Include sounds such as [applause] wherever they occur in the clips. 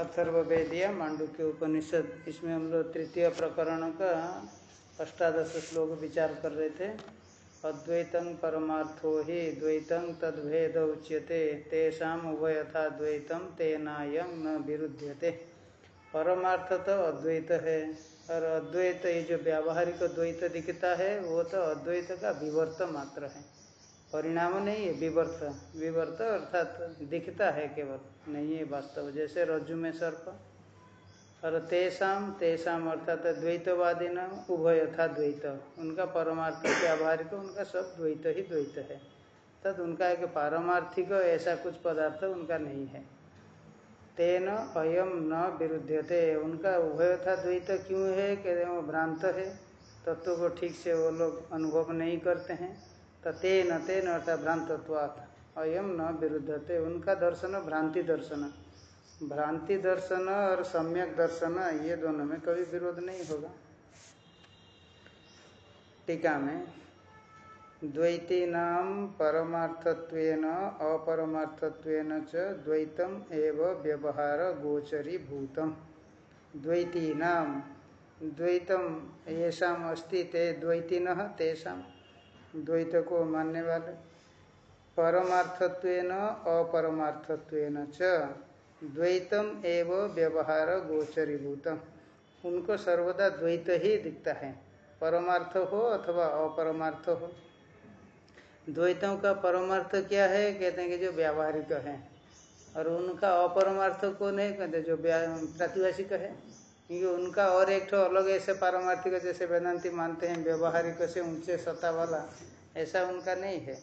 अथर्वेदिया मांडुक्य उपनिषद। इसमें हम लोग तृतीय प्रकरण का अष्टादश श्लोक विचार कर रहे थे। अद्वैतं परमार्थो ही द्वैतं तद्भेद उच्यते। तेषा उभयथा द्वैतम तेनायं न विरुध्यते। परमार्थ तो अद्वैत है। और अद्वैत ये जो व्यावहारिक द्वैत दिखता है, वो तो अद्वैत का विवर्त मात्र है। परिणाम नहीं है, विवर्त। विवर्त अर्थात दिखता है केवल, नहीं है वास्तव। जैसे रज्जु में सर्प। और तेषाम तेषाम अर्थात द्वैतवादी नाम उभय था द्वैत। उनका परमार्थ व्यावहारिक, उनका सब द्वैत ही द्वैत है। तद उनका एक पारमार्थिक ऐसा कुछ पदार्थ उनका नहीं है। तेन अयम न विरुद्धते उनका उभय था द्वैत क्यों है? कि वो भ्रांत है। तत्व को ठीक से वो लोग अनुभव नहीं करते हैं। तो तेन तेन अर्थात भ्रांतत्वात् अयम न विरुद्धते। उनका दर्शन भ्रांति दर्शन। भ्रांति दर्शन और सम्यक दर्शन, ये दोनों में कभी विरोध नहीं होगा। टीका में द्वैतीनाम परमार्थत्वेन, अपरमार्थत्वेन च द्वैतम एव व्यवहार गोचरी भूतम द्वैतीनाम द्वैतम येषा अस्ति ते द्वैतीन तेषाम। द्वैत को मानने वाले परमार्थत्वेन, अपरमार्थत्वेन च। द्वैतम एव व्यवहार गोचरीभूतम उनको सर्वदा द्वैत ही दिखता है। परमार्थ हो अथवा अपरमार्थ हो। द्वैतों का परमार्थ क्या है? कहते हैं कि जो व्यावहारिक है। और उनका अपरमार्थ कौन है? कहते जो प्रातिभाषिक है। क्योंकि उनका और एक ठो अलग ऐसे पारमार्थिक जैसे वेदांति मानते हैं, व्यवहारिक से ऊँचे सत्ता वाला, ऐसा उनका नहीं है।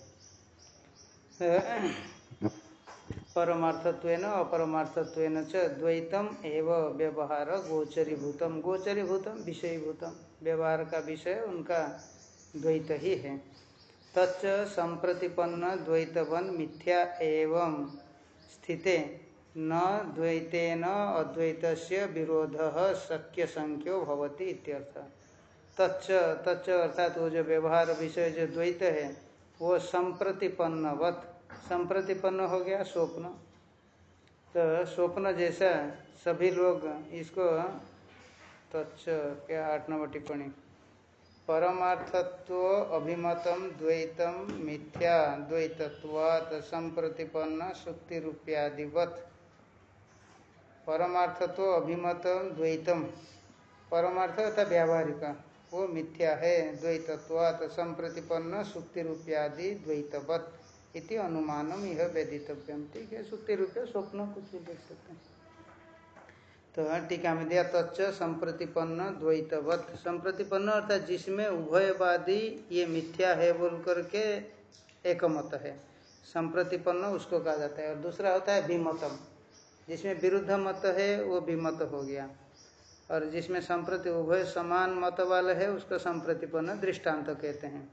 परमार्थत्व अपरमार्थत्व च द्वैतम एव व्यवहार गोचरीभूतम। गोचरीभूतम, विषयीभूतम। व्यवहार का विषय उनका द्वैत ही है। तच्च संप्रतिपन्न द्वैतवन मिथ्या एवं स्थिते। न द्वैतेन अद्वैत विरोध शक्य संख्यो भवती इत्यर्थ। तच्च तच्च अर्थात वो जो व्यवहार विषय जो द्वैत है, वो संप्रतिपन्नवत। संप्रतिपन्न हो गया स्वप्न। तो स्वप्न जैसा सभी लोग इसको, तच्च क्या आठ नंबर टिप्पणी? परमार्थत्व अभिमतम द्वैतम मिथ्या, द्वैतत्वात् संप्रतिपन्न सुक्ति रूप्यादिवत परमार्थत्व अभिमतम द्वैतम। परमार्थ अर्थात व्यावहारिका, वो मिथ्या है, द्वैतत्वात् संप्रतिपन्न सुक्ति रूप्यादि द्वैतवत इति अनुमानम यह वेदितव्यम। ठीक है सुक्ति रूप स्वप्न कुछ भी देख सकते हैं। तो टीका में दिया तच्च संप्रतिपन्न, द्वैतवत। संप्रतिपन्न अर्थात जिसमें उभयवादी ये मिथ्या है बोल करके एक मत है। संप्रतिपन्न उसको कहा जाता है। और दूसरा होता है विमतम। जिसमें विरुद्ध मत है, वो विमत हो गया। और जिसमें संप्रति उभय समान मत वाले है, उसको संप्रतिपन्न दृष्टांत कहते हैं।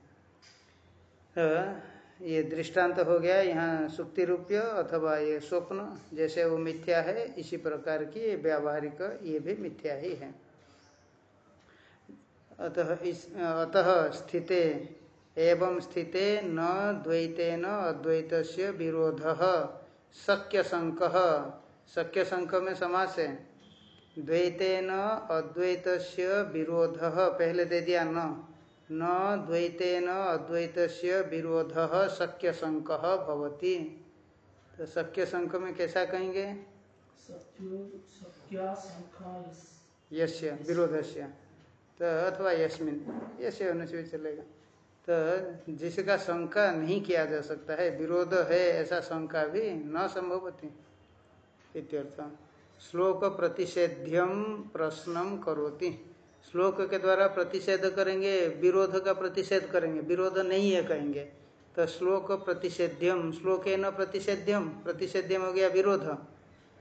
तो ये दृष्टांत हो गया, यहाँ सुक्ति रूप्य अथवा ये स्वप्न, जैसे वो मिथ्या है, इसी प्रकार की ये व्यावहारिक ये भी मिथ्या ही है। अतः इस, अतः स्थिते एवं स्थिते न द्वैतेन अद्वैत विरोध शक्य संक शक्य संक में समास। है द्वैतेन अद्वैत विरोध। पहले दे दिया न। न द्वैतेन अद्वैत विरोध शक्य संक भवती। तो शक्य संक में कैसा कहेंगे? यश्य विरोध से तो अथवा यस्मिन। यश्य होने से भी चलेगा। तो जिसका शंका नहीं किया जा सकता है विरोध है ऐसा शंका भी न संभवती इत्यर्थ। श्लोक प्रतिषेध्यम प्रश्नम करोति। श्लोक के द्वारा प्रतिषेध करेंगे, विरोध का प्रतिषेध करेंगे। विरोध नहीं है कहेंगे। तो श्लोक प्रतिषेध्यम श्लोक न प्रतिषेध्यम प्रतिषेध्यम हो गया विरोध।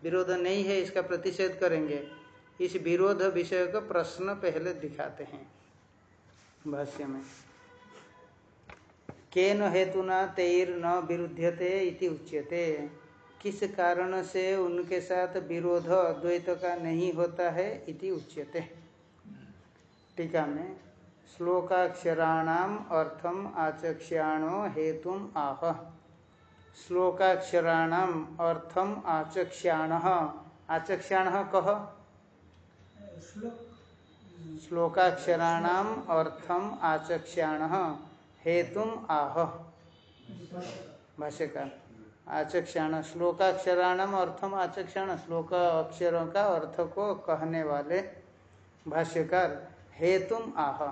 विरोध नहीं है, इसका प्रतिषेध करेंगे। इस विरोध विषय का प्रश्न पहले दिखाते हैं। भाष्य में। केन हेतुना तेर न इति उच्यते। किस कारण से उनके साथ विरोध अद्वैत का नहीं होता है इति उच्यते। टीका में, श्लोकाक्षराणाम अर्थम आचक्ष्याणो हेतु आह। श्लोकाक्षराणाम अर्थम आचक्ष्याण। आचक्षाण कह श्लोकाक्षराणाम अर्थम आचक्षाण हेतु आह। भाष्यकार। आचक्षाण श्लोकाक्षराणाम अर्थम आचक्षण श्लोक अक्षरों का अर्थ को कहने वाले भाष्यकार हेतुम आह।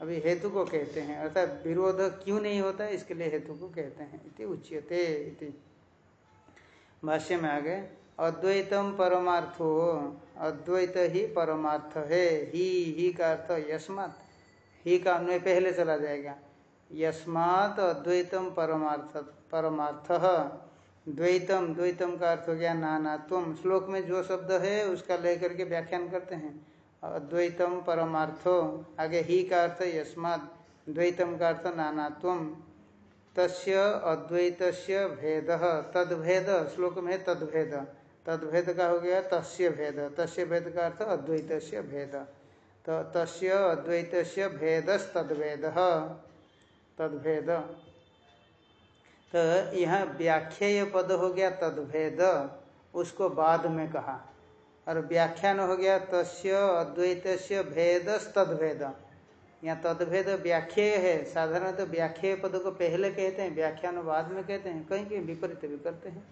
अभी हेतु को कहते हैं, अर्थात विरोध क्यों नहीं होता, इसके लिए हेतु को कहते हैं, इति उच्यते इति। भाष्य में आगे, अद्वैतम परमार्थो, अद्वैत ही परमार्थ है, ही ही का अर्थ यस्मात, ही का अन्वय पहले चला जाएगा। यस्मात अद्वैतम परमार्थ परमार्थ। द्वैतम द्वैतम का अर्थ हो गया नानात्व। श्लोक में जो शब्द है, उसका लेकर के व्याख्यान करते हैं। अद्वैतम परमार्थो। आगे ही का अर्थ यस्मात। द्वैतम का अर्थ नानात्व। तस्य अद्वैत भेद। तद्भेद, श्लोक में तद्भेद। तद्भेद का हो गया तस्य भेद। तस्य भेद का अर्थ अद्वैत भेद। तो तस्य अद्वैत भेद तद्भेद। तो यहाँ व्याख्या पद हो गया तद्भेद, उसको बाद में कहा। और व्याख्यान हो गया तस्य अद्वैत भेद तद्भेद यहाँ तद्भेद व्याख्या है, साधारणतः तो व्याख्या पद को पहले कहते हैं, व्याख्यान बाद में कहते हैं, कहीं कहीं विपरीत भी करते हैं।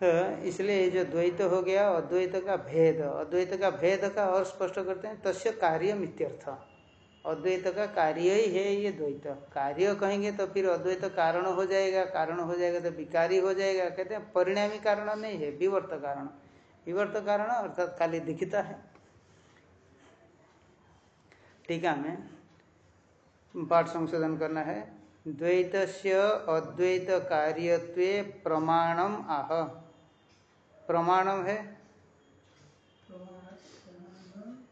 तो इसलिए जो द्वैत हो गया, अद्वैत का भेद, अद्वैत का भेद का और स्पष्ट करते हैं, तस्य कार्य मित्यर्थ अद्वैत का कार्य ही है ये द्वैत। कार्य कहेंगे तो फिर अद्वैत कारण हो जाएगा, कारण हो जाएगा तो विकारी हो जाएगा। कहते हैं परिणामी कारण नहीं है, विवर्त कारण। विवर्त कारण अर्थात खाली दिखता है। टीका में पाठ संशोधन करना है। द्वैत अद्वैत कार्यत्व प्रमाणम आह। प्रमाणम है?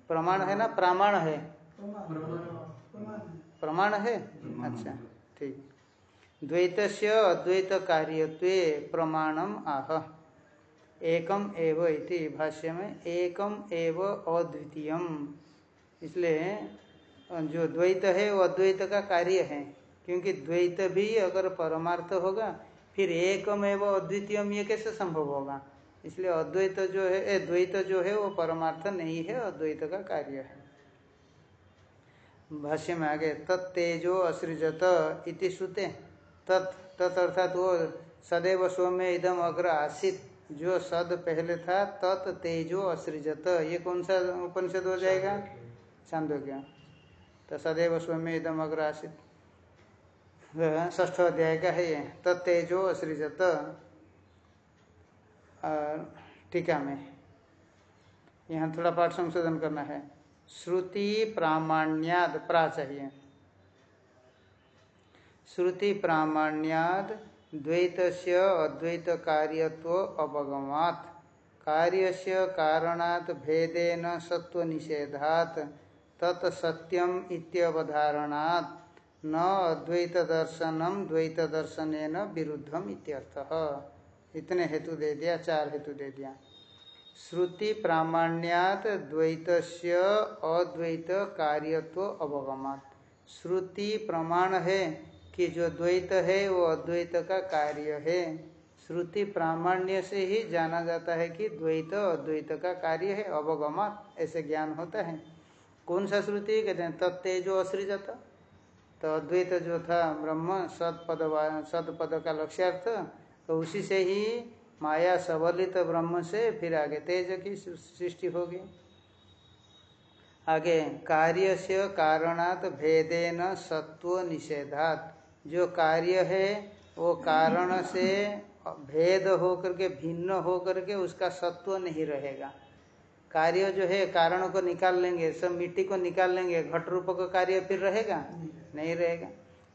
प्रमाण है ना? प्रमाण है। प्रमाण है? अच्छा ठीक। द्वैत अद्वैत कार्य प्रमाणम आह। एकम एव इति भाष्य में एकम एव अद्वितीयम। इसलिए जो द्वैत है वो अद्वैत का कार्य है। क्योंकि द्वैत भी अगर परमार्थ होगा फिर एकम एवं अद्वितीयम ये कैसे संभव होगा? इसलिए अद्वैत जो है द्वैत जो है वो परमार्थ नहीं है अद्वैत का कार्य है। भाष्य में आगे तत्तेजो असृजत इति श्रुते। तत् तत् अर्थात वो सदैव सौम्य इदम अग्र आसित। जो सद पहले था, तत् तेजो असृजत। ये कौन सा उपनिषद हो जाएगा? चांदोग्य तो सदैव स्वयं इदम अग्र आसित। ष्ठ अध्याय का है ये। तत्तेजो असृजत। टीका में। यहाँ थोड़ा पाठ संशोधन करना है। श्रुति प्रामाण्याद प्रा चाहिए श्रुति प्रामाण्याद द्वैत से अद्वैत कार्यत्व अवगमात्। कार्य से कारणात् भेदेन सत्व निषेधात तत्सत्यम इत्यवधारणात्। न अद्वैत दर्शनम द्वैत दर्शन विरुद्धम इत्यर्थ। इतने हेतु दे दिया, चार हेतु दे दिया। श्रुति प्रामाण्यात द्वैत अद्वैत कार्यत्व अवगमात श्रुति प्रमाण है कि जो द्वैत है, वो अद्वैत का कार्य है। श्रुति प्रामाण्य से ही जाना जाता है कि द्वैत अद्वैत का कार्य है अवगमात ऐसे ज्ञान होता है। कौन सा श्रुति? कहते हैं तत्तेजो असृजता। तो अद्वैत जो था ब्रह्म सदपद सदपद का लक्ष्यार्थ तो उसी से ही माया सबलित ब्रह्म से फिर आगे तेज की सृष्टि होगी। आगे कार्य से कारणात भेदेन सत्व निषेधात। जो कार्य है, वो कारण से भेद होकर के, भिन्न होकर के उसका सत्व नहीं रहेगा। कार्य जो है, कारणों को निकाल लेंगे, सब मिट्टी को निकाल लेंगे, घट रूप का कार्य फिर रहेगा? नहीं रहेगा।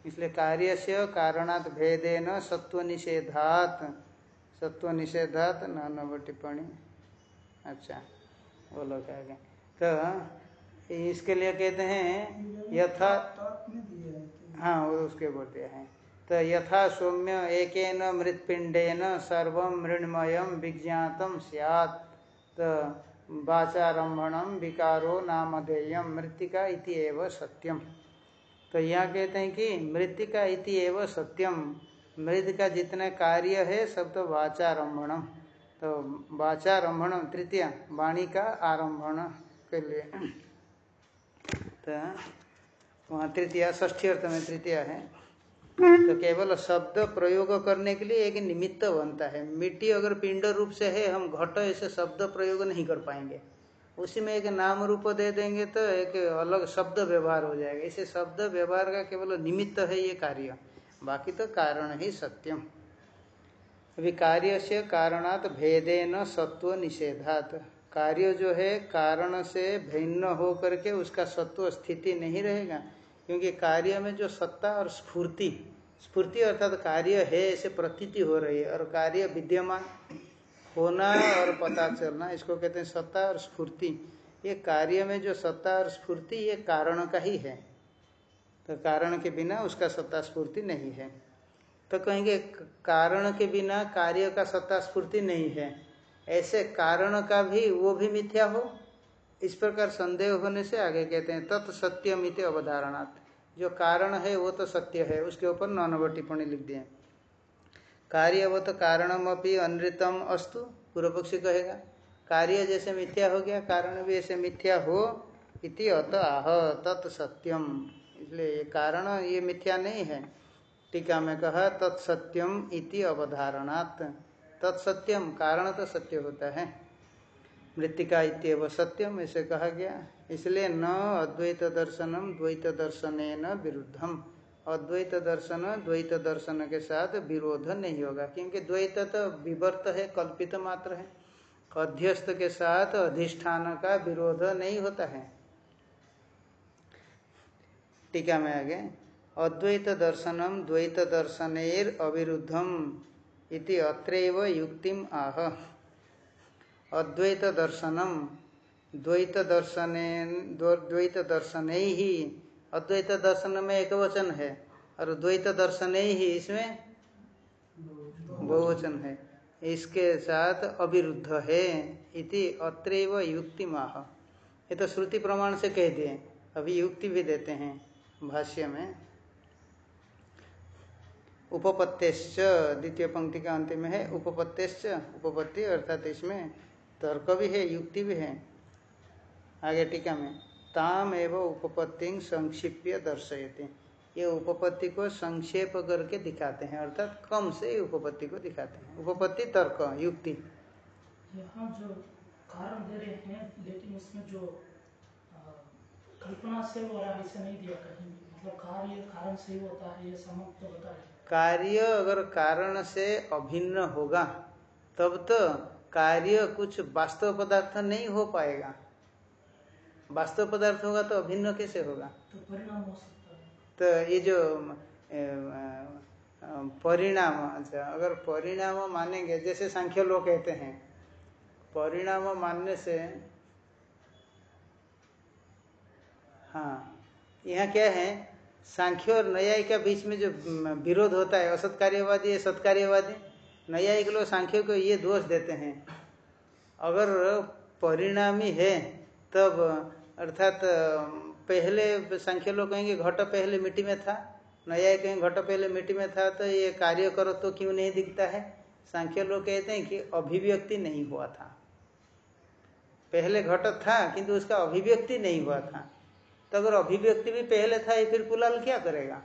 इसलिए कार्य से कारणात न सत्व निषेधात। सत्व निषेधात नव टिप्पणी अच्छा वो लोग आ गए। तो इसके लिए कहते हैं, यथा हाँ वो उसके बोलते हैं। तो यथा सौम्य एक मृतपिंडेन सर्व मृणमय विज्ञातम सियात। तो वाचारंभणम विकारो नामधेयम मृतिका इति एव सत्यम तो यहाँ कहते हैं कि मृतिका इति एव सत्यम मृत का जितना कार्य है, सब तो तो वाचारंभण, तृतीय वाणी का आरंभण के लिए। तो वहाँ तृतीय ष्ठी अर्थ में तृतीय है। तो केवल शब्द प्रयोग करने के लिए एक निमित्त बनता है। मिट्टी अगर पिंड रूप से है, हम घट ऐसे शब्द प्रयोग नहीं कर पाएँगे। उसी में एक नाम रूप दे देंगे तो एक अलग शब्द व्यवहार हो जाएगा। इसे शब्द व्यवहार का केवल निमित्त है ये कार्य। बाकी तो कारण ही सत्यम। अभी कार्य से कारणात भेदे न सत्व निषेधात। कार्य जो है, कारण से भिन्न हो करके उसका सत्व स्थिति नहीं रहेगा, क्योंकि कार्य में जो सत्ता और स्फूर्ति स्फूर्ति अर्थात तो कार्य है, ऐसे प्रतीति हो रही है, और कार्य विद्यमान होना और पता चलना, इसको कहते हैं सत्ता और स्फूर्ति। ये कार्य में जो सत्ता और स्फूर्ति, ये कारण का ही है। तो कारण के बिना उसका सत्ता स्फूर्ति नहीं है। तो कहेंगे, कारण के बिना कार्य का सत्ता स्फूर्ति नहीं है। ऐसे कारण का भी, वो भी मिथ्या हो? इस प्रकार संदेह होने से आगे कहते हैं तत्सत्यमित अवधारणात्। जो कारण है, वो तो सत्य है। उसके ऊपर नौ नंबर टिप्पणी लिख दिए। कार्य कार्यवत कारणमपि अनृतम अस्तु पूर्व पक्षी कहेगा। कार्य जैसे मिथ्या हो गया, कारण भी ऐसे मिथ्या हो इति अत आह तत्सत्यम इसलिए कारण ये मिथ्या नहीं है। टीका में कहा, तत्सत्यम इति अवधारणात्। तत्सत्यम, कारण तो सत्य होता है। मृतिका इतव सत्यम ऐसे कहा गया। इसलिए न अद्वैत दर्शनम, द्वैत दर्शन न विरुद्धम। अद्वैत दर्शन, द्वैत दर्शन के साथ विरोध नहीं होगा, क्योंकि द्वैत तो विवर्त है, कल्पित मात्र है। अध्यस्त के साथ अधिष्ठान का विरोध नहीं होता है। टीका में आगे, अद्वैत दर्शनम द्वैत दर्शनेर अविरुद्धम इति अत्रैव युक्तिम आह। अद्वैत दर्शनम द्वैत दर्शन द्वैत दर्शन ही अद्वैत दर्शन में एक वचन है, और द्वैत दर्शन ही इसमें बहुवचन है। इसके साथ अविरुद्ध है इति अत्रैव युक्ति माह ये तो श्रुति प्रमाण से कह दिए अभी युक्ति भी देते हैं। भाष्य में, उपपत्तिश्च द्वितीय पंक्ति का अंतिम है, उपपत्तिश्च, उपपत्ति अर्थात इसमें तर्क भी है, युक्ति भी है, आगे टीका में, ताम एवं उपपत्ति संक्षिप्य दर्शयते। ये उपपत्ति को संक्षेप करके दिखाते हैं, अर्थात कम से उपपत्ति को दिखाते हैं। उपपत्ति, तर्क, युक्ति। यहाँ जो कारण दे रहे हैं, लेकिन उसमें जो कल्पना से हो रहा ऐसा नहीं दिया कहीं मतलब कार्य कारण से ही होता है ये समाप्त तो होता है। कार्य अगर कारण से अभिन्न होगा तब तो कार्य कुछ वास्तव पदार्थ नहीं हो पाएगा। वास्तव पदार्थ होगा तो अभिन्न कैसे होगा? तो परिणाम हो सकता है। तो ये जो परिणाम अच्छा अगर परिणाम मानेंगे जैसे सांख्य लोग कहते हैं परिणाम मानने से हाँ। यहाँ क्या है? सांख्य और न्यायी का बीच में जो विरोध होता है असत कार्यवादी है सत्कार्यवादी न्यायिक लोग सांख्य को ये दोष देते हैं। अगर परिणामी है, तब, अर्थात, पहले सांख्य लोग कहेंगे, घट पहले मिट्टी में था। न्याय कहेंगे, घट पहले मिट्टी में था। तो ये कार्य करो तो क्यों नहीं दिखता है? सांख्य लोग कहते हैं कि अभिव्यक्ति नहीं हुआ था। पहले घट था, किंतु उसका अभिव्यक्ति नहीं हुआ था। तो अगर अभिव्यक्ति भी पहले था ये फिर कुलाल क्या करेगा?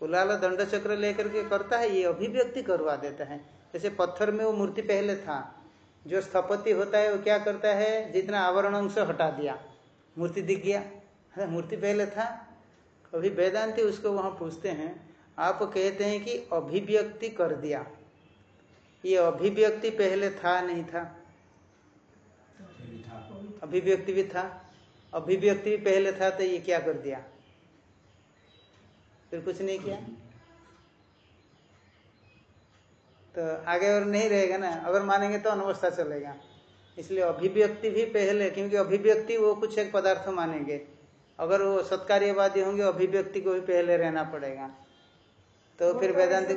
कुलाल दंड चक्र लेकर के करता है ये अभिव्यक्ति करवा देता है। जैसे पत्थर में वो मूर्ति पहले था जो स्थपति होता है वो क्या करता है? जितना आवरण अंश हटा दिया। मूर्ति दिख गया। मूर्ति पहले था। अभी वेदांति उसको वहाँ पूछते हैं आप कहते हैं कि अभिव्यक्ति कर दिया। ये अभिव्यक्ति पहले था? नहीं था। अभिव्यक्ति भी था। अभिव्यक्ति भी पहले था तो ये क्या कर दिया? फिर कुछ नहीं किया? तो आगे और नहीं रहेगा ना? अगर मानेंगे तो अनवस्था चलेगा। इसलिए अभिव्यक्ति भी पहले क्योंकि अभिव्यक्ति वो कुछ एक पदार्थ मानेंगे। अगर वो सत्कार्यवादी होंगे अभिव्यक्ति को भी पहले रहना पड़ेगा। तो फिर वेदांत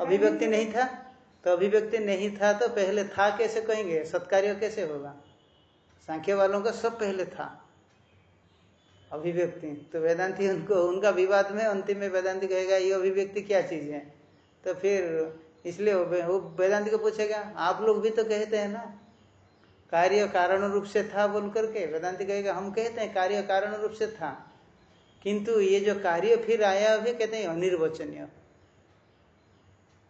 अभिव्यक्ति नहीं था? तो अभिव्यक्ति नहीं था तो पहले था कैसे कहेंगे? सत्कार्य कैसे होगा? सांख्य वालों का सब पहले था। अभिव्यक्ति। तो वेदांति उनको, उनका विवाद में अंतिम में वेदांति कहेगा, ये अभिव्यक्ति क्या चीज़ है? तो फिर इसलिए वो वेदांति को पूछेगा, आप लोग भी तो कहते हैं ना, कार्य कारण रूप से था बोल करके? वेदांति कहेगा, हम कहते हैं, कार्य कारण रूप से था। किंतु ये जो कार्य फिर आया, अभी कहते हैं, अनिर्वचनीय।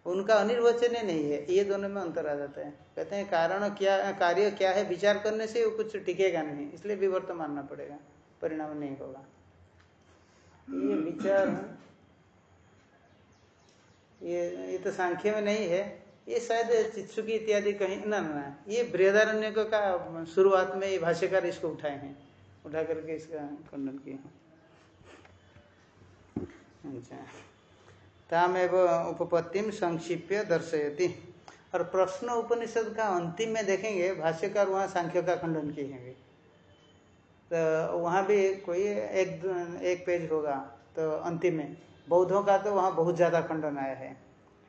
उनका अनिर्वचनीय नहीं है। ये दोनों में अंतर आ जाता है। कहते हैं, कारण क्या, कार्य क्या है विचार करने से वो कुछ टिकेगा नहीं। इसलिए विवर्त मानना पड़ेगा। परिणाम नहीं होगा। ये विचार, ये ये तो सांख्य में नहीं है। ये शायद चित्सुकी इत्यादि कहीं, ना ना ये बृहदारण्य का, शुरुआत में ये भाष्यकार इसको उठाए हैं। उठा करके इसका खंडन किए हैं। अच्छा। तामेव उपपत्तिम संक्षिप्य दर्शयति। और प्रश्न उपनिषद का अंतिम में देखेंगे, भाष्यकार वहाँ सांख्य का खंडन किए हैं तो वहाँ भी कोई एक एक पेज होगा तो अंतिम में। बौद्धों का तो वहाँ बहुत ज़्यादा खंडन आया है।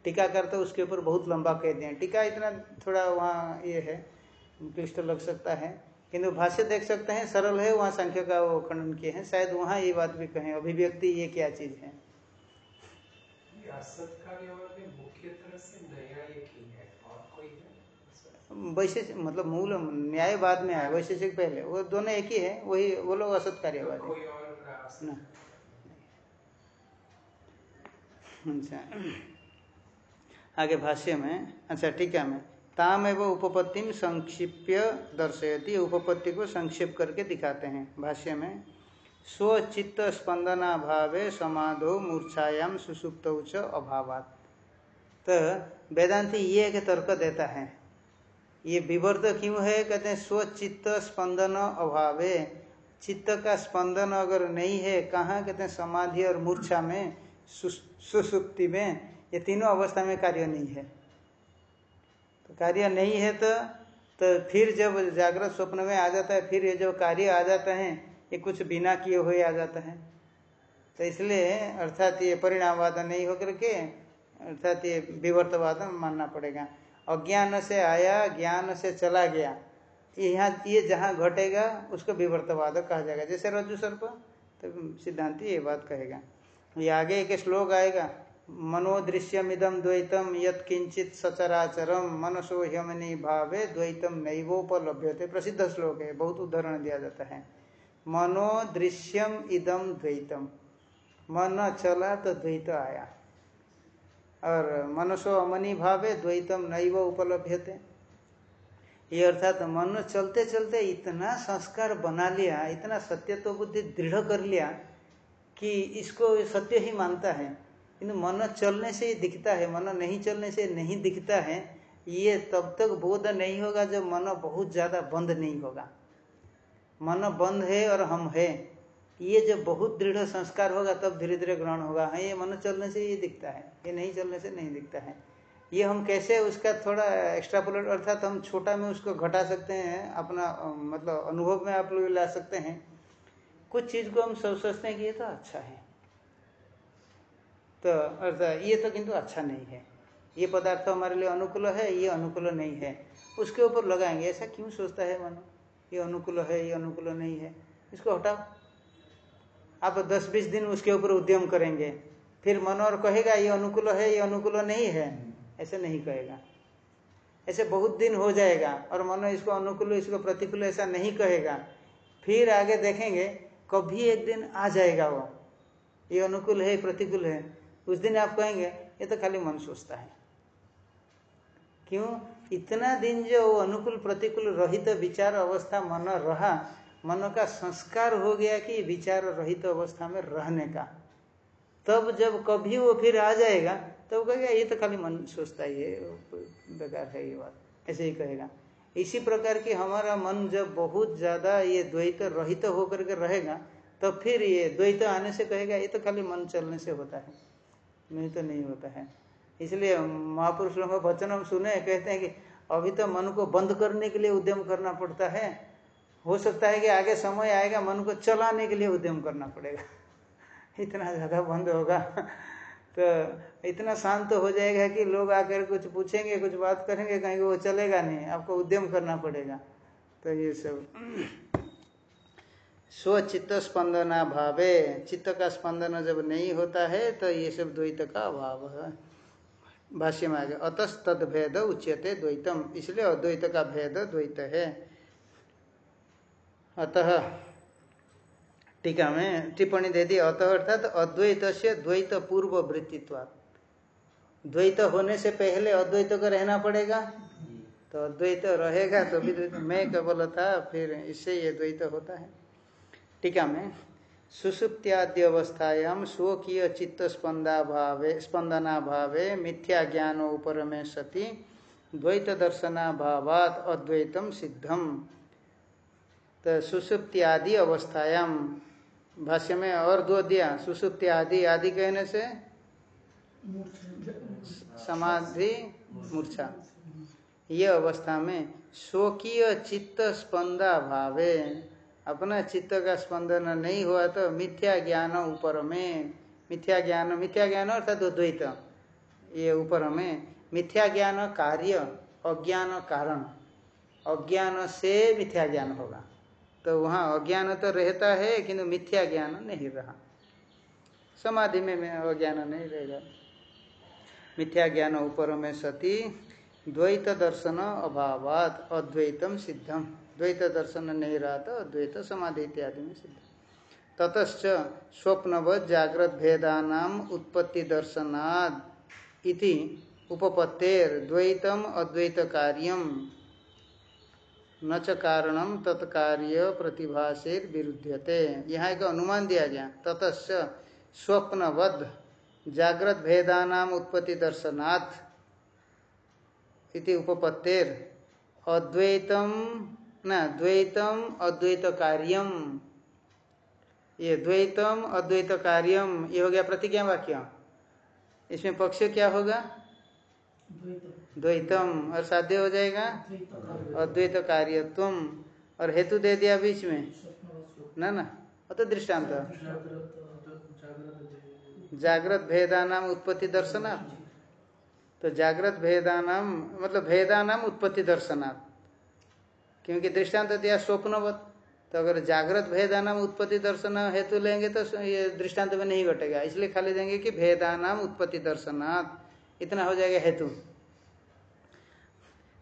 टीकाकर तो उसके ऊपर बहुत लंबा कह दिए टीका इतना थोड़ा वहाँ ये है, क्लिष्ट लग सकता है। किंतु भाष्य देख सकते हैं, सरल है, वहाँ संख्या का वो खंडन किए हैं। शायद वहाँ ये बात भी कहें, अभिव्यक्ति ये क्या चीज़ है? वैशेषिक मतलब मूल न्याय बाद में आया वैशेषिक पहले वो दोनों एक ही है वही वो लोग असत कार्यवादी। अच्छा। आगे भाष्य में अच्छा ठीक है मैं ताम एवं उपपत्ति संक्षिप्य दर्शयती उपपत्ति को संक्षिप्त करके दिखाते हैं भाष्य में। स्वचित्त स्पंदना भावे समाधो मूर्छायाम सुसुप्त उच्च अभावात। तो वेदांति ये एक तर्क देता है। ये विवर्त क्यों है? कहते हैं स्वचित्त स्पंदन अभावे। चित्त का स्पंदन अगर नहीं है, कहाँ? कहते हैं, समाधि और मूर्छा में सुसुप्ति में, ये तीनों अवस्था में कार्य नहीं है। तो कार्य नहीं है तो तो फिर जब जागृत स्वप्न में आ जाता है, फिर ये जो कार्य आ जाता है ये कुछ बिना किए हुए आ जाता है। तो इसलिए अर्थात ये परिणामवाद नहीं होकर के अर्थात ये विवर्तवाद मानना पड़ेगा। अज्ञान से आया, ज्ञान से चला गया। यहाँ ये जहाँ घटेगा, उसको विवर्तवाद कहा जाएगा। जैसे रज्जु सर्प तो सिद्धांति ये बात कहेगा। ये आगे एक श्लोक आएगा। मनोदृश्यम इदम द्वैतम यत किंचित सचराचरम मनसो ह्यमनी भावे द्वैतम नैवोपलभ्यते। प्रसिद्ध श्लोक है, बहुत उदाहरण दिया जाता है। मनोदृश्यम इदम द्वैतम। मन चला तो द्वैत आया। और मनसो अमनी भावे द्वैतम नैव उपलभ्यते। ये अर्थात तो मन चलते चलते इतना संस्कार बना लिया, इतना सत्य तो बुद्धि दृढ़ कर लिया कि इसको सत्य ही मानता है। किंतु मन चलने से ही दिखता है, मन नहीं चलने से नहीं दिखता है। ये तब तक बोध नहीं होगा जब मन बहुत ज़्यादा बंद नहीं होगा। मन बंद है और हम है। ये जब बहुत दृढ़ संस्कार होगा, तब धीरे धीरे ग्रहण होगा। हाँ ये मन चलने से ये दिखता है, ये नहीं चलने से नहीं दिखता है। ये हम कैसे उसका थोड़ा एक्स्ट्रापोलेट अर्थात हम छोटा में उसको घटा सकते हैं, अपना मतलब अनुभव में आप लोग ला सकते हैं। कुछ चीज़ को हम सब सोचते हैं कि ये तो अच्छा है। तो अर्थात ये तो किंतु अच्छा नहीं है। ये पदार्थ हमारे लिए अनुकूल है, ये अनुकूल नहीं है। उसके ऊपर लगाएँगे, ऐसा क्यों सोचता है मनो? ये अनुकूल है, ये अनुकूल नहीं है। इसको हटाओ। आप दस बीस दिन उसके ऊपर उद्यम करेंगे, फिर मन और कहेगा, ये अनुकूल है, ये अनुकूल नहीं है। ऐसे नहीं कहेगा। ऐसे बहुत दिन हो जाएगा और मन इसको अनुकूल, इसको प्रतिकूल ऐसा नहीं कहेगा। फिर आगे देखेंगे, कभी एक दिन आ जाएगा वो। ये अनुकूल है, प्रतिकूल है। उस दिन आप कहेंगे, ये तो खाली मन सोचता है। क्यों? इतना दिन जो अनुकूल प्रतिकूल रहित विचार अवस्था मन रहा, मन का संस्कार हो गया कि विचार रहित अवस्था में रहने का। तब जब कभी वो फिर आ जाएगा, तब तो कहेगा, ये तो खाली मन सोचता ही है बेकार है ये बात। ऐसे ही कहेगा। इसी प्रकार की हमारा मन जब बहुत ज़्यादा ये द्वैत रहित होकर के रहेगा तो फिर ये द्वैत आने से कहेगा, ये तो खाली मन चलने से होता है, नहीं तो नहीं होता है। इसलिए महापुरुष लोगों का वचन हम सुने, कहते हैं कि अभी तो मन को बंद करने के लिए उद्यम करना पड़ता है। हो सकता है कि आगे समय आएगा, मन को चलाने के लिए उद्यम करना पड़ेगा। [laughs] इतना ज़्यादा बंद होगा। [laughs] तो इतना शांत तो हो जाएगा कि लोग आकर कुछ पूछेंगे, कुछ बात करेंगे कहीं वो चलेगा नहीं, आपको उद्यम करना पड़ेगा। तो ये सब। [clears throat] स्वचित्त स्पंदना भावे। चित्त का स्पंदन जब नहीं होता है तो ये सब द्वैत का अभाव है। भाष्य में आ गया अतस तद भेद उच्यते द्वैतम। इसलिए अद्वैत का भेद द्वैत है। अतः, टीका में टिप्पणी दे दी, अतः अर्थात अद्वैत से द्वैत पूर्व वृत्तित्व द्वैत होने से पहले अद्वैत को रहना पड़ेगा। तो अद्वैत रहेगा तो भी मैं केवल था, फिर इससे ये द्वैत होता है। टीका में सुसुप्त्यादि अवस्थायाम स्वकीय चित्त स्पंदा भावे स्पंदना भावे मिथ्या ज्ञान ऊपर में सती द्वैत दर्शना भावात अद्वैतम सिद्धम तो सुसुप्त्यादि अवस्थायाम भाष्य में और दो दिया सुसुप्त्यादि आदि कहने से? समाधि, मूर्छा। ये अवस्था में स्वकीय चित्त स्पंदा भावे अपना चित्त का स्पंदन नहीं हुआ तो मिथ्या ज्ञान ऊपर में, मिथ्या ज्ञान मिथ्या ज्ञान अर्थात द्वैत ये ऊपर में, मिथ्या ज्ञान कार्य, अज्ञान कारण। अज्ञान से मिथ्या ज्ञान होगा। तो वहाँ अज्ञान तो रहता है, किंतु मिथ्या ज्ञान नहीं रहा। समाधि में अज्ञान नहीं रहेगा मिथ्या ज्ञान ऊपर में सती, द्वैत दर्शन अभावात, अद्वैतम सिद्धम। द्वैत दर्शन नहीं रहा तो अद्वैत समाधि इत्यादि में सिद्ध। ततश्च स्वप्नवत जागृत भेदानाम उत्पत्ति दर्शनाद इति उपपत्तेर द्वैतम अद्वैत कार्यम। न च कारणम तत्कार्य प्रतिभाषेर विरुद्धते यहाँ एक अनुमान दिया गया। ततश्च स्वप्नवद जागृत भेदानाम उत्पत्ति दर्शनाथ इति उपपत्तेर अद्वैतम न द्वैतम अद्वैत कार्यम ये द्वैतम अद्वैत कार्यम ये हो गया प्रतिज्ञा वाक्य। इसमें पक्ष क्या होगा? द्वैतम। और साध्य हो जाएगा? अद्वैत कार्य तुम और हेतु दे दिया बीच में। ना ना। वो तो दृष्टांत जागृत भेदानाम उत्पत्ति दर्शनार्थ तो जागृत भेदानाम मतलब भेदानाम उत्पत्ति दर्शनार्थ क्योंकि दृष्टांत तो दिया स्वप्नवत तो अगर जागृत भेदानाम उत्पत्ति दर्शन हेतु लेंगे तो ये दृष्टांत में नहीं घटेगा। इसलिए खाली देंगे कि भेदानाम उत्पत्ति दर्शनात्। इतना हो जाएगा हेतु।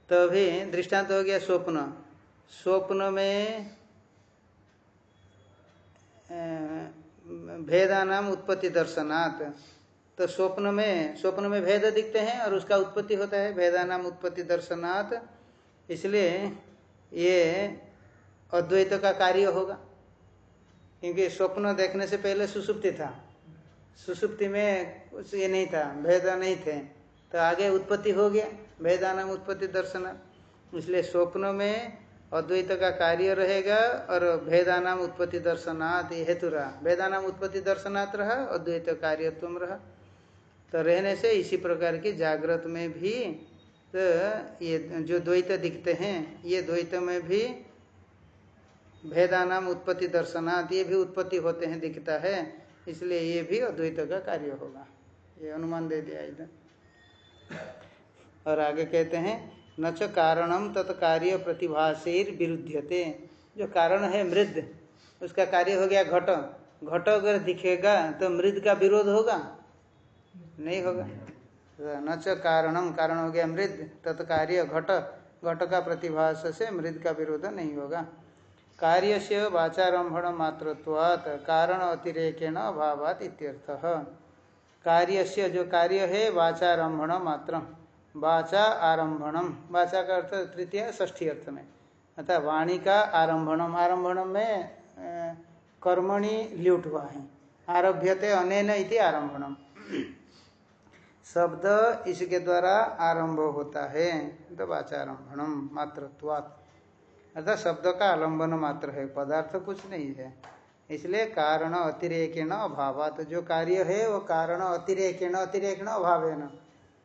तो अभी दृष्टांत हो गया स्वप्न। स्वप्न में भेदानाम उत्पत्ति दर्शनात्। तो स्वप्न में स्वप्न में भेद दिखते हैं और उसका उत्पत्ति होता है। भेदानाम उत्पत्ति दर्शनात्। इसलिए ये अद्वैत का कार्य होगा। क्योंकि स्वप्न देखने से पहले सुसुप्ति था। सुसुप्ति में कुछ ये नहीं था, भेद नहीं थे। तो आगे उत्पत्ति हो गया, भेदानाम उत्पत्ति दर्शन। इसलिए स्वप्न में अद्वैत का कार्य रहेगा और भेदानाम उत्पत्ति दर्शनात् हेतु रहा भेदानाम उत्पत्ति दर्शनात् रहा, अद्वैत कार्य तुम रहा। तो रहने से इसी प्रकार की जागृत में भी तो ये जो द्वैत दिखते हैं, ये द्वैत में भी भेदानाम उत्पत्ति दर्शनात् ये भी उत्पत्ति होते हैं, दिखता है। इसलिए ये भी अद्वैत का कार्य होगा। ये अनुमान दे दिया इधर। और आगे कहते हैं, न च कारणम तत्कार्य प्रतिभाषेर विरुद्धते जो कारण है मृद, उसका कार्य हो गया घट। घट अगर दिखेगा तो मृद का विरोध होगा? नहीं होगा। न च कारणम कारण हो गया मृद, तत्कार्य घट घट का प्रतिभाष से मृद का विरोध नहीं होगा। कार्य से वाचारंभण मात्रत्वात् कारण अतिरेकेण अभावात इत्यर्थ। कार्य से जो कार्य है वाचारंभण मात्र। वाचा आरंभणम वाचा का अर्थ तृतीय ष्ठी अर्थ में। अर्थात वाणी का आरंभणम आरंभणम में कर्मणि ल्यूट हुआ है। आरभ्यते अनेन इति आरंभणम शब्द इसके द्वारा आरंभ होता है। तो वाचारंभणम मात्रत्वात् अर्थात शब्द का आलंबन मात्र है, पदार्थ कुछ नहीं है। इसलिए कारण अतिरेकेण अभाव तो जो कार्य है, वो कारण अतिरेकेण अतिरेकेण अभाव न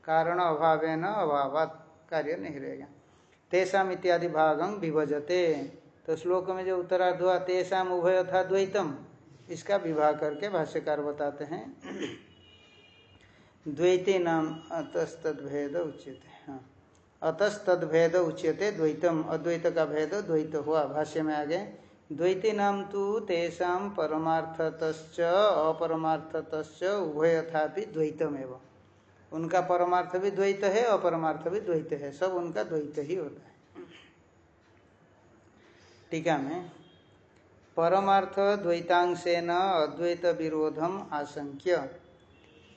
कारण अभाव न अभाव कार्य नहीं रहेगा। तेषाम इत्यादि भागम विभजते। तो श्लोक में जो उत्तरार्ध हुआ तेषाम उभय था द्वैतम, इसका विवाह करके भाष्यकार बताते हैं। द्वैते नाम अतस्तद भेद उच्यते हाँ। भेद उच्यते, द्वैतम। अद्वैत का भेद द्वैत हुआ। भाष्य में आगे, द्वैती नाम तो तेषा परमार्थत अपरमार्थत उभय था भी द्वैतम एवं। उनका परमार्थ भी द्वैत है, अपरमार्थ भी द्वैत है। सब उनका द्वैत ही होता है। टीका में, परमार्थ द्वैतांशेन अद्वैत विरोधम आशंक्य।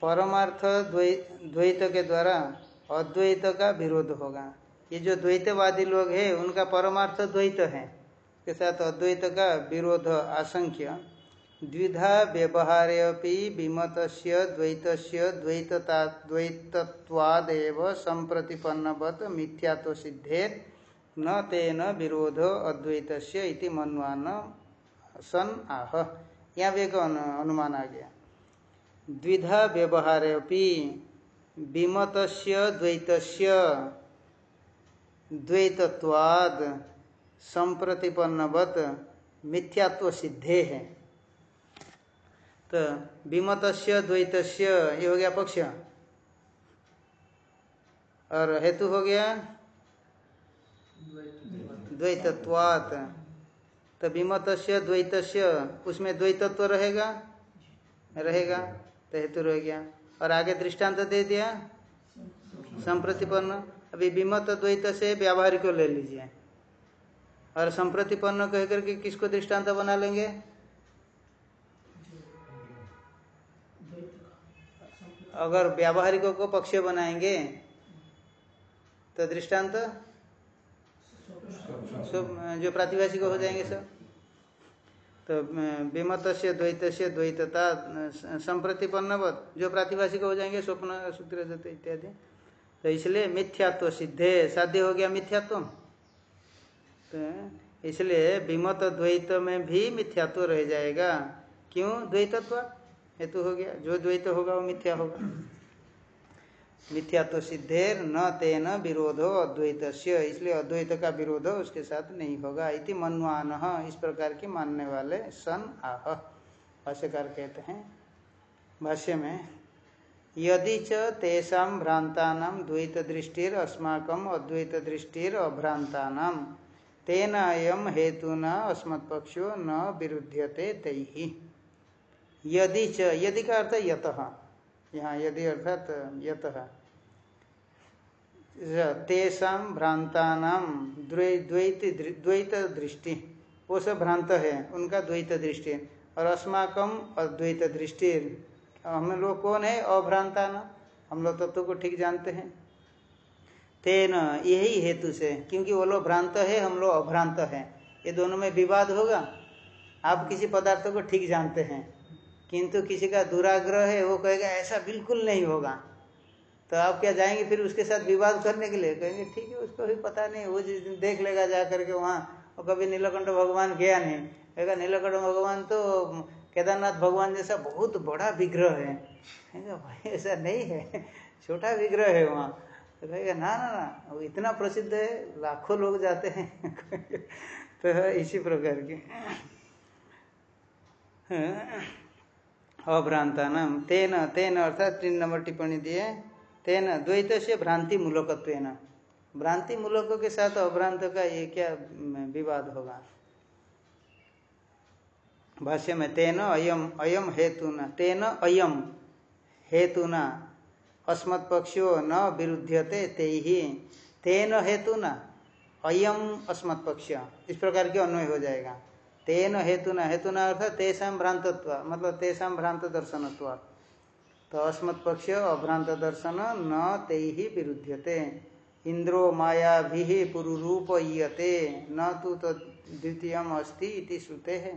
परमार्थ द्वैत के द्वारा अद्वैत का विरोध होगा। ये जो द्वैतवादी लोग हैं, उनका परमार्थ द्वैत है। के साथ अद्वैत का विरोध आशंक्य द्विधा व्यवहारेपि विमत द्वैत द्वैतता द्वैतत्वादेव संप्रतिपन्नवत मिथ्यात्व सिद्धे न तेन विरोध अद्वैत इति मनवान सन आह। यहाँ भी एक अनुमान आ गया। द्विधा व्यवहारेपि विमत द्वैत द्वैतत्वाद संप्रतिपन्नवत मिथ्यात्व सिद्धे है तो विमत द्वैत ये हो गया पक्ष। और हेतु हो गया द्वैतत्वात। तो विमत द्वैत उसमें द्वैतत्व रहेगा? रहेगा। तो हेतु रह गया। और आगे दृष्टांत दे दिया। संप्रतिपन्न। अभी विमत द्वैत से व्यावहारिक ले लीजिए। और संप्रतिपन्न कह करके किसको दृष्टांत बना लेंगे? अगर व्यावहारिकों को पक्ष बनाएँगे तो दृष्टांत? जो प्रातिभाषिक हो जाएँगे सब। तो विमत से द्वैत से द्वैतता संप्रतिपन्नवत। जो प्रातिभाषिक हो जाएँगे, स्वप्न सूत्र इत्यादि। तो इसलिए मिथ्यात्व सिद्धे। साध्य हो गया मिथ्यात्व? तो इसलिए विमत, द्वैत में भी मिथ्यात्व रह जाएगा। क्यों? द्वैतत्व। हेतु हो गया। जो द्वैत होगा, वो मिथ्या होगा। मिथ्या तो सिद्धेर न तेन विरोधो अद्वैत इसलिए अद्वैत का विरोध उसके साथ नहीं होगा। इति मनवान। इस प्रकार की मानने वाले सन आह। भाष्यकार कहते हैं, भाष्य में, यदि च तेषा भ्रांता द्वैत दृष्टिर अद्वैत दृष्टिर अभ्रांता तेन हेतुना अस्मत्पक्षो न विरुध्यते तैहि यदि च, यदि का अर्थ यत। यहाँ यदि अर्थात यत तेषा भ्रांता नाम द्वैत द्वैत दृष्टि। वो सब भ्रांत है, उनका द्वैत दृष्टि। और अस्माकम अद्वैत दृष्टि, हम लोग कौन है? अभ्रांता न हम लोग तत्व को ठीक जानते हैं। तेन, यही हेतु से, क्योंकि वो लोग भ्रांत है, हम लोग अभ्रांत है। ये दोनों में विवाद होगा। आप किसी पदार्थ को ठीक जानते हैं। किंतु किसी का दुराग्रह है, वो कहेगा, ऐसा बिल्कुल नहीं होगा। तो आप क्या जाएँगे फिर उसके साथ विवाद करने के लिए? कहेंगे, ठीक है, उसको भी पता नहीं, वो जिस दिन देख लेगा जा करके वहाँ और कभी नीलकंठ भगवान गया नहीं। कहेगा, नीलकंठ भगवान तो केदारनाथ भगवान जैसा बहुत बड़ा विग्रह है। कहेगा, भाई, ऐसा नहीं है, छोटा विग्रह है वहाँ। तो कहेगा, ना ना ना, वो इतना प्रसिद्ध है, लाखों लोग जाते हैं। [laughs] तो इसी प्रकार की। अभ्रांता नाम तेन तेन अर्थात तीन नंबर टिप्पणी दिए, तेन द्वैत से भ्रांति मूलकत्व भ्रांति मूलक के साथ अभ्रांत का ये क्या विवाद होगा? भाष्य में तेन अयम अयम हेतुना, तेन अयम हेतुना अस्मत् पक्षो न विरुध्यते ते ही तेन हेतुना, अयम अस्मत् पक्ष इस प्रकार के अन्वय हो जाएगा। तेन हेतुना हेतुना अर्थात तेषा भ्रांतत्व मतलब तेषा भ्रांत दर्शनत्व तो अस्मत् पक्ष अभ्रांत दर्शन न ते ही विरुध्यते। इंद्रो माया भी पुरुरूपयते न तो द्वितीय अस्ति श्रुते। है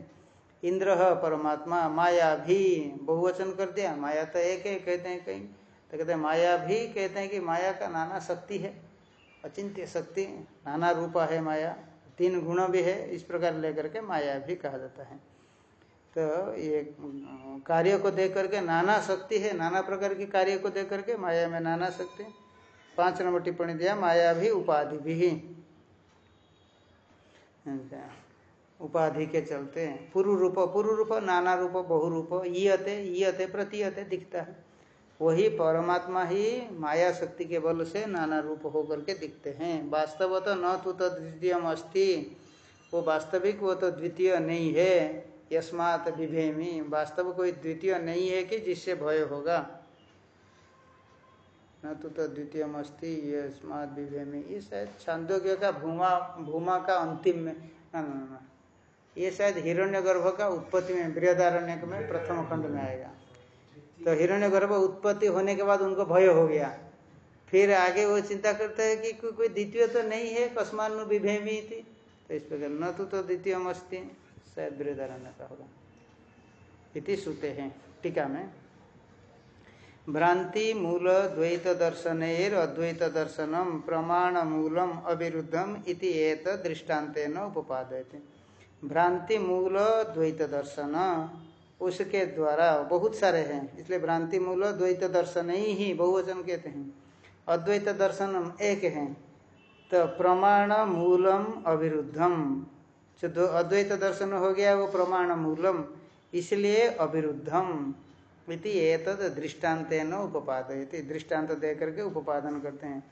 इंद्र परमात्मा माया भी बहुवचन कर दिया। माया तो एक है, कहते हैं कहीं। तो कहते हैं माया भी कहते हैं कि माया का नाना शक्ति है। अचिंत्य शक्ति, नाना रूपा है माया। तीन गुण भी है, इस प्रकार लेकर के माया भी कहा जाता है। तो ये कार्य को देख करके नाना शक्ति है, नाना प्रकार की कार्य को देख करके माया में नाना शक्ति। पाँच नंबर टिप्पणी दिया, माया भी उपाधि भी उपाधि के चलते, पूर्व रूप पूर्व रूप, नाना रूप, बहु रूप, ईयते ईयते, प्रतीयते दिखता है। वही परमात्मा ही माया शक्ति के बल से नाना रूप होकर के दिखते हैं। वास्तव तो न तो द्वितीय अस्थि वो वास्तविक वो तो द्वितीय नहीं है। यस्मात विभेमी। वास्तव कोई द्वितीय नहीं है कि जिससे भय होगा। न तो तो द्वितीय अस्ति। ये स्मार्ट विभे में ये शायद छांदोग्य का भूमा भूमा का अंतिम में ये शायद हिरण्यगर्भ का उत्पत्ति में, बृहदारण्य में प्रथम खंड में आएगा। तो हिरण्यगर्भ उत्पत्ति होने के बाद उनको भय हो गया। फिर आगे वो चिंता करते हैं कि को, कोई द्वितीय तो नहीं है कस्मानु विभेमी थी तो इस प्रकार न तो, तो द्वितीय अस्ति शायद बृहदारण्य का होगा। इति सुते हैं टीका में। भ्रांति मूल द्वैत दर्शन अद्वैत दर्शनम प्रमाण मूलम अविरुद्धम इति एत दृष्टान्तेन उपादयते। भ्रांति मूल द्वैत दर्शन उसके द्वारा बहुत सारे हैं। इसलिए भ्रांति मूल द्वैत दर्शन ही बहुवचन कहते हैं। अद्वैत दर्शनम एक है। तो प्रमाण मूलम अविरुद्धम। जो अद्वैत दर्शन हो गया, वो प्रमाण मूलम, इसलिए अविरुद्धम। इति एतद न उपादयति दृष्टांत दे करके उपादन करते हैं।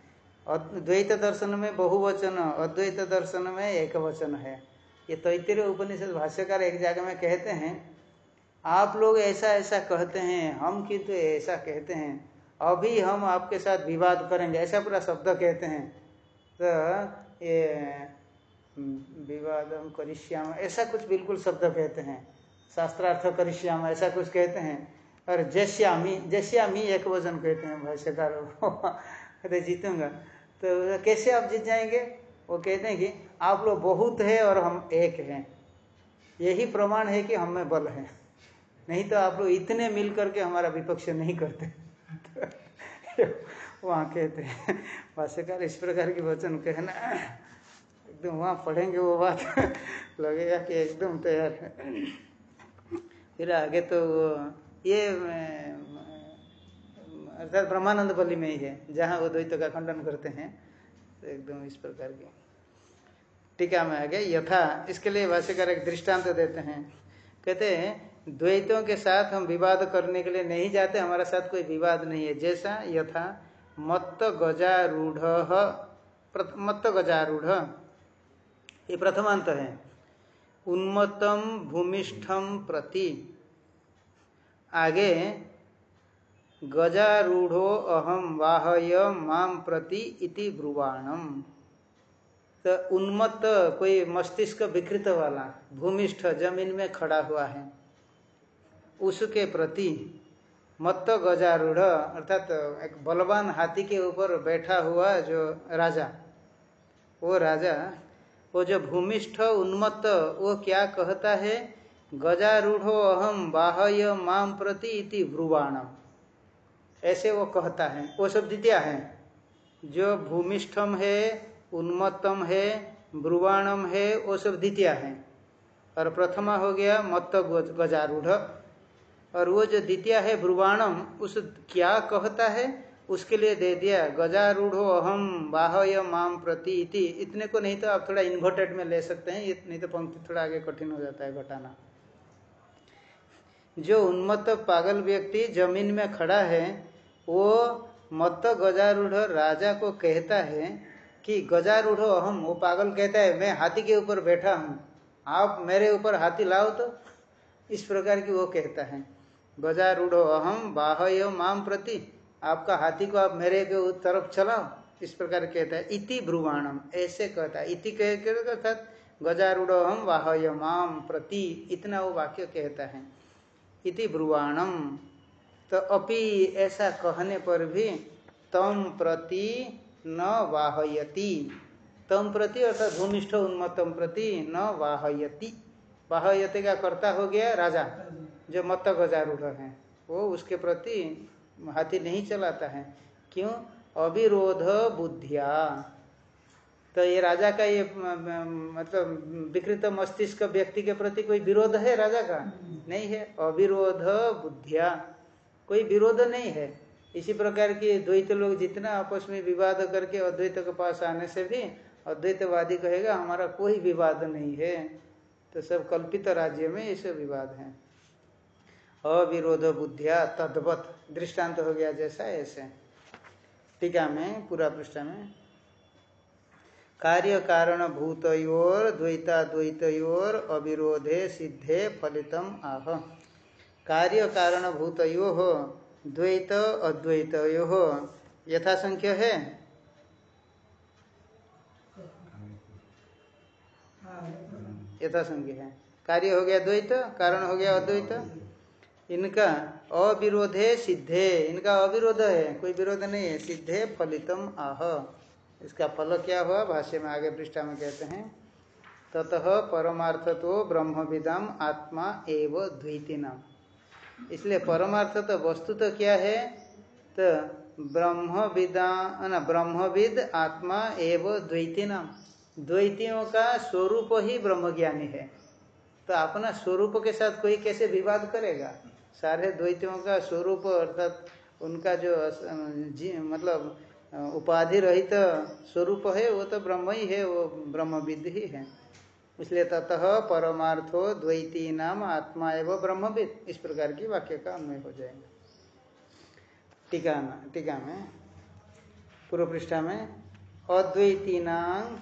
द्वैत दर्शन में बहुवचन, अद्वैत दर्शन में एक वचन है। ये तैतरीय उपनिषद भाष्यकार एक जगह में कहते हैं आप लोग ऐसा ऐसा कहते हैं, हम किंतु तो ऐसा कहते हैं। अभी हम आपके साथ विवाद करेंगे, ऐसा पूरा शब्द कहते हैं। तो ये विवाद हम करिष्याम, ऐसा कुछ बिल्कुल शब्द कहते हैं। शास्त्रार्थ करिष्याम, ऐसा कुछ कहते हैं। और जैश्यामी जैश्यामी एक वज़न कहते हैं भाष्यकार। [laughs] कहते जीतूँगा। तो कैसे आप जीत जाएँगे? वो कहते हैं कि आप लोग बहुत है और हम एक हैं। यही प्रमाण है कि हम बल है। नहीं तो आप लोग इतने मिल करके हमारा विपक्ष नहीं करते। [laughs] वहाँ कहते हैं, भाष्यकार इस प्रकार की वचन कहना। एकदम वहाँ पढ़ेंगे वो बात। [laughs] लगेगा कि एकदम तैयार है। फिर आगे तो ये, अर्थात ब्रह्मानंद बलि में ही है, जहाँ वो द्वैत का खंडन करते हैं तो एकदम इस प्रकार के। टीका में आगे यथा, इसके लिए भाष्यकार एक दृष्टांत देते हैं। कहते हैं द्वैतों के साथ हम विवाद करने के लिए नहीं जाते, हमारा साथ कोई विवाद नहीं है। जैसा यथा मत्त गजारूढ़ मत्त गजारूढ़। ये प्रथमांत है। उन्मत्तम भूमिष्ठम प्रति। आगे, गजारूढ़ो अहम वाहय माम प्रति इति ब्रुवाणम। तो उन्मत्त कोई मस्तिष्क विकृत वाला, भूमिष्ठ ज़मीन में खड़ा हुआ है। उसके प्रति मत्त गजारूढ़, अर्थात एक बलवान हाथी के ऊपर बैठा हुआ जो राजा, वो राजा, वो जो भूमिष्ठ, उन्मत्त, वो क्या कहता है? गजारूढ़ो अहम बाह्य माम प्रति इति ब्रुवाणम। ऐसे वो कहता है, वो सब द्वितीय है। जो भूमिष्ठम है, उन्मत्तम है, ब्रुवाणम है, वो सब द्वितीय है। और प्रथमा हो गया मत्त गजारूढ़। और वो जो द्वितीय है भ्रुवाणम उस क्या कहता है? उसके लिए दे दिया, गजारूढ़ो अहम बाह्य माम प्रति इति। इतने को नहीं तो आप थोड़ा इन्वर्टेड में ले सकते हैं नहीं तो पंक्ति थोड़ा आगे कठिन हो जाता है घटाना। जो उन्मत्त पागल व्यक्ति ज़मीन में खड़ा है, वो मत गजारूढ़ राजा को कहता है कि गजारूढ़ अहम वो पागल कहता है, मैं हाथी के ऊपर बैठा हूँ। आप मेरे ऊपर हाथी लाओ तो। इस प्रकार की वो कहता है। गजारूढ़ अहम बाह्य माम प्रति। आपका हाथी को आप मेरे के तरफ़ चलाओ। इस प्रकार कहता है, इति ब्रुवाणम। ऐसे कहता है, इति कह अर्थात गजारूढ़ हम बाह्य माम प्रति। इतना वो वाक्य कहता है, इति ब्रुवाणम। तो अपि ऐसा कहने पर भी, तम प्रति न वाहयति तम प्रति अर्थात भूमिष्ठ उन्मत्तम प्रति न वाहयति वाहयति का कर्ता हो गया राजा। जो मत गजारूढ़ है, वो उसके प्रति हाथी नहीं चलाता है। क्यों? अविरोध बुद्धिया। तो ये राजा का ये मतलब विकृत मस्तिष्क व्यक्ति के प्रति कोई विरोध है राजा का? नहीं है। अविरोध बुद्धिया। कोई विरोध नहीं है। इसी प्रकार की द्वैत लोग जितना आपस में विवाद करके अद्वैत के पास आने से भी अद्वैतवादी कहेगा, हमारा कोई विवाद नहीं है। तो सब कल्पित राज्य में ये सब विवाद है। अविरोध बुद्धिया तद्वत। दृष्टांत हो गया जैसा ऐसे। टीका में, पूरा पृष्ठ में। कार्य कारण भूतयोर, द्वैताद्वैतयोर, अविरोधे सिद्धे फलितम आह। कार्य कारण भूतयो, द्वैत अद्वैतयो, यथासंख्य है? यथासंख्य है। कार्य हो गया द्वैत, कारण हो गया अद्वैत? इनका अविरोधे सिद्धे, इनका अविरोध है, कोई विरोध नहीं है, सिद्धे फलितम आह। इसका फल क्या हुआ? भाष्य में आगे पृष्ठा में कहते हैं, ततः परमार्थ तो ब्रह्मविदम आत्मा एव द्वैती नाम इसलिए परमार्थ तो वस्तु तो क्या है? तो ब्रह्म विदा न, ब्रह्मविद आत्मा एव द्वैती नाम द्वैतियों का स्वरूप ही ब्रह्म ज्ञानी है। तो अपना स्वरूप के साथ कोई कैसे विवाद करेगा? सारे द्वैतियों का स्वरूप अर्थात उनका जो जी मतलब उपाधि रहित तो स्वरूप है, वो तो ब्रह्म ही है, वो ब्रह्मविद ही है। इसलिए ततः परमार्थो द्वैती नाम आत्मा एवं ब्रह्मविद। इस प्रकार की वाक्य का अन्वय हो जाएगा। टीका टीका में, पूर्व पृष्ठा में अद्वैतीनांग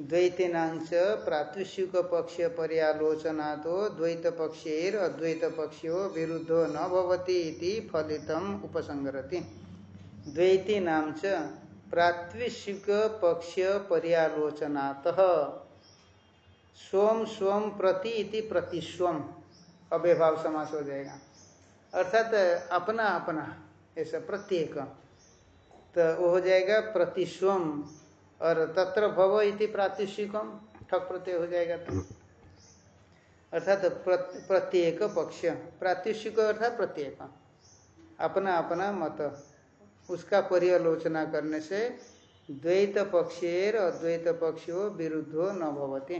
द्वैतीनांच प्रातुष्युक पक्ष पर्यालोचना तो द्वैत पक्षेर अद्वैत पक्षो विरुद्धो न भवती इति फलितम उपसंगरति च प्रात्विष्युक पक्ष पर्यालोचनात स्वम स्वम प्रति इति प्रतिस्वम। अव्यभाव समास हो जाएगा। अर्थात अपना अपना, ऐसा प्रत्येक। तो वो हो जाएगा प्रतिस्वम। और तत्र भव इति प्रातिशिकम ठक प्रत्यय हो जाएगा तो। अर्थात प्रत्येक पक्ष प्रातिशिक अर्थात प्रत्येक। अपना अपना मत। उसका पर्यालोचना करने से द्वैत पक्षेर अद्वैत पक्षो विरुद्धो न भवती।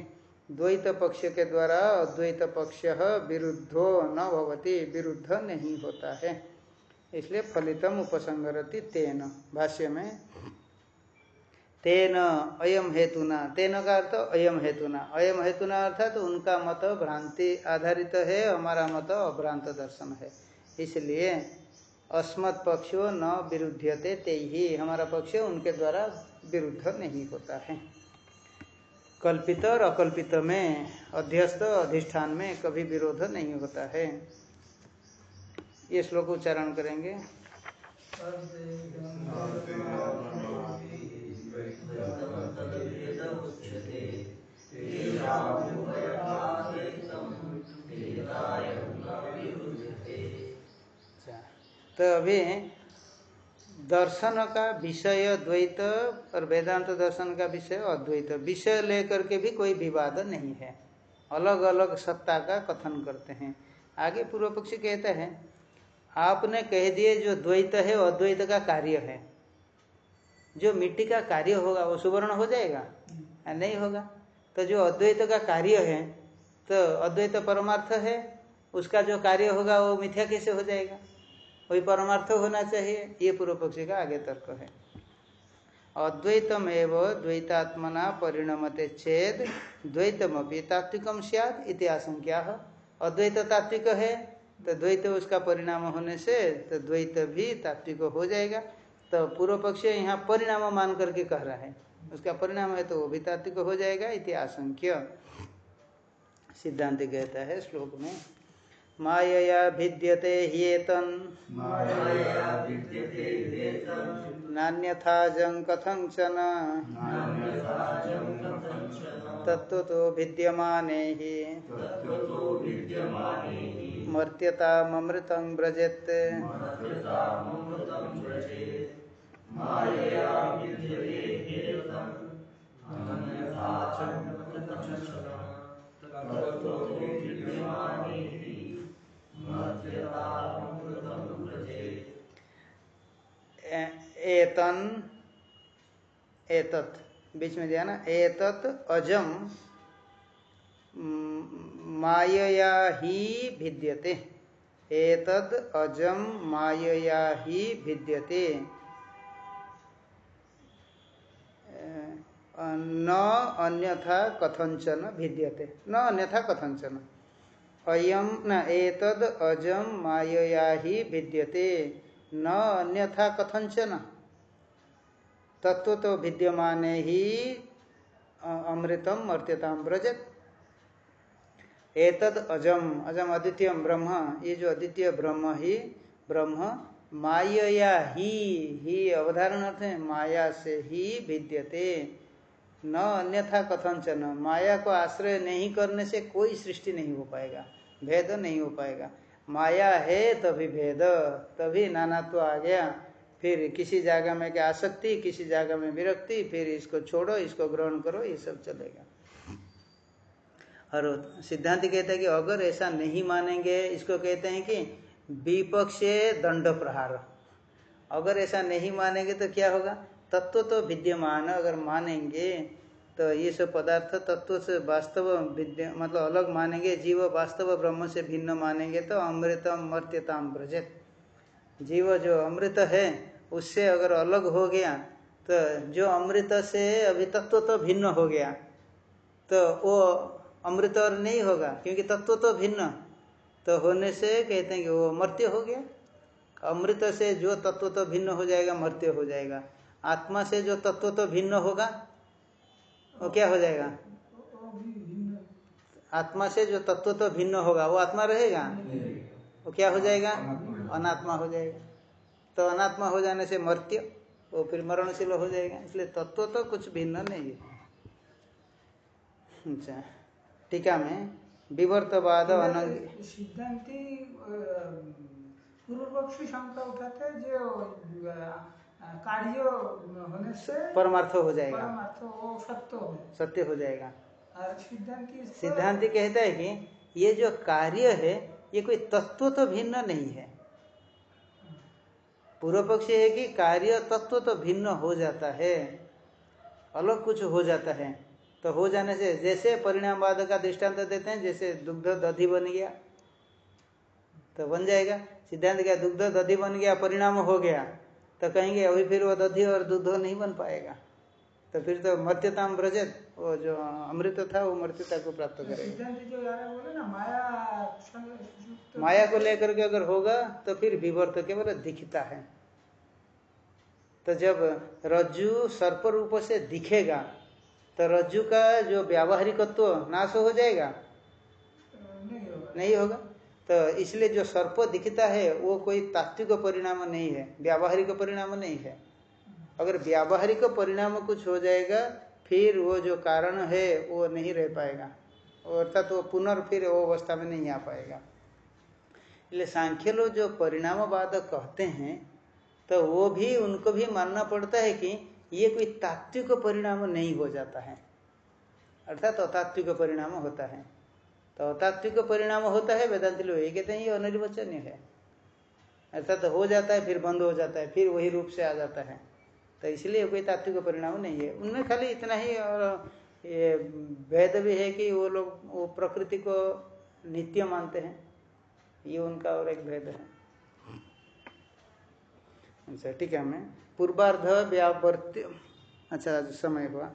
द्वैत पक्ष के द्वारा अद्वैत पक्ष विरुद्धो न भवती, विरुद्ध नहीं होता है। इसलिए फलितम उपसंगरति तेन। भाष्य में तेन अयम हेतुना। तेन का अर्थ अयम हेतुना। अयम हेतुना अर्थात तो उनका मत भ्रांति आधारित है, हमारा मत अभ्रांत दर्शन है। इसलिए अस्मत् पक्षो न विरुद्धते ते ही हमारा पक्ष उनके द्वारा विरुद्ध नहीं होता है। कल्पित और अकल्पित में, अध्यस्त अधिष्ठान में कभी विरोध नहीं होता है। ये श्लोक उच्चारण करेंगे। तो अभी दर्शन का विषय, द्वैत और वेदांत दर्शन का विषय अद्वैत विषय लेकर के भी कोई विवाद नहीं है। अलग अलग सत्ता का कथन करते हैं। आगे पूर्व पक्षी कहते हैं, आपने कह दिए जो द्वैत है, अद्वैत का कार्य है। जो मिट्टी का कार्य होगा वो सुवर्ण हो जाएगा नहीं होगा? तो जो अद्वैत का कार्य है तो अद्वैत परमार्थ है, उसका जो कार्य होगा वो मिथ्या कैसे हो जाएगा? वही परमार्थ होना चाहिए, ये पूर्व पक्षी का आगे तर्क है। अद्वैतम एवं द्वैतात्मना परिणमते छेद द्वैतम अपनी तात्विकम सियाद इति आशंका अद्वैत तात्विक है तो द्वैत उसका परिणाम होने से तो द्वैत भी तात्विक हो जाएगा। तो पूर्व पक्ष यहाँ परिणाम मान करके कह रहा है। उसका परिणाम है तो वो भी तात्विक हो जाएगा इति आशंक्य सिद्धांत कहता है श्लोक में मायया भिद्यते ह्येतन। नान्यथा जं कथंचन तत्व तो भिद्यमाने ही। मर्त्यतामृतं व्रजेत्। एतन, एतत, बीच में दिया ना, एतत अजम, मायया ही भिद्यते। एतद अजम, मायया ही भिद्यते। न अन्यथा कथंचन भिद्यते। न अन्यथा कथंचन अयम न, एतद अजम मायया ही भिद्यते। न अन्यथा कथंचन तत्व तो विद्यमान ही अमृतम मर्त्यताम व्रजत। एतद अजम अजम अद्वितीय ब्रह्म। ये जो अद्वितीय ब्रह्म ही, ब्रह्म माया ही ही अवधारण अर्थ है माया से ही विद्यते न अन्यथा कथनचन माया को आश्रय नहीं करने से कोई सृष्टि नहीं हो पाएगा, भेद नहीं हो पाएगा। माया है तभी भेद, तभी नानात्व आ गया। फिर किसी जगह में क्या आसक्ति, किसी जगह में विरक्ति, फिर इसको छोड़ो, इसको ग्रहण करो, ये सब चलेगा। और सिद्धांत कहते हैं कि अगर ऐसा नहीं मानेंगे, इसको कहते हैं कि विपक्ष दंड प्रहार। अगर ऐसा नहीं मानेंगे तो क्या होगा? तत्व तो विद्यमान, अगर मानेंगे तो ये सब पदार्थ तत्व से वास्तव विद्य मतलब अलग मानेंगे, जीव वास्तव ब्रह्म से भिन्न मानेंगे तो अमृतम मर्त्यताम ब्रजत जीव जो अमृत है, उससे अगर अलग हो गया तो जो अमृत से अभी तत्व तो भिन्न हो गया तो वो अमृत और नहीं होगा, क्योंकि तत्व तो भिन्न। तो होने से कहते हैं कि वो मर्त्य हो गया। अमृत से जो तत्व तो भिन्न हो जाएगा, मर्त्य हो जाएगा। आत्मा से जो तत्व तो भिन्न होगा वो क्या हो जाएगा? आत्मा से जो तत्व तो भिन्न होगा वो आत्मा रहेगा? वो क्या हो जाएगा? अनात्मा हो जाएगा। तो अनात्मा हो जाने से मर्त्य वो फिर मरणशील हो जाएगा। इसलिए तत्व तो कुछ भिन्न नहीं है। अच्छा टीका में विवर्तवाद अनंग सिद्धांति पूर्व पक्षी शंका उठाते हैं जो कार्य होने से परमार्थ हो जाएगा। परमार्थ वो सत्य है। सत्य हो जाएगा। और सिद्धांति इस कहता है कि ये जो कार्य है ये कोई तत्व तो भिन्न नहीं है। पूर्व पक्ष है कि कार्य तत्व तो भिन्न हो जाता है अलग कुछ हो जाता है। तो हो जाने से जैसे परिणामवाद का दृष्टांत देते हैं जैसे दुग्ध दधि बन गया तो बन जाएगा। सिद्धांत क्या दुग्ध दधि बन गया परिणाम हो गया। तो कहेंगे अभी फिर वो दधी और दूध नहीं बन पाएगा। तो फिर तो मर्त्यताम ब्रजत वो जो अमृत था वो मर्त्यता को प्राप्त करेगा। बोले ना माया माया को लेकर के अगर होगा तो फिर विवर्त केवल दिखता है। तो जब रज्जु सर्प रूप से दिखेगा तो रज्जु का जो व्यावहारिकत्व नाश हो जाएगा? नहीं होगा? तो इसलिए जो सर्प दिखता है, वो कोई तात्विक परिणाम नहीं है, व्यावहारिक परिणाम नहीं है। अगर व्यावहारिक परिणाम कुछ हो जाएगा, फिर वो जो कारण है, वो नहीं रह पाएगा। अर्थात वो पुनर् फिर वो अवस्था में नहीं आ पाएगा। इसलिए सांख्य लोग जो परिणामवाद कहते हैं तो वो भी, उनको भी मानना पड़ता है कि ये कोई तात्विक परिणाम नहीं हो जाता है। अर्थात अतात्विक परिणाम होता है। तो तात्विक परिणाम होता है, वेदांत लोग ये कहते हैं, ये अनिर्वचनीय है। अर्थात तो हो जाता है, फिर बंद हो जाता है, फिर वही रूप से आ जाता है। तो इसलिए कोई तात्विक परिणाम नहीं है। उनमें खाली इतना ही और ये वेद भी है कि वो लोग, वो प्रकृति को नित्य मानते हैं। ये उनका और एक भेद है। अच्छा ठीक है, हमें पूर्वार्ध व्यावर्त्य अच्छा समय हुआ।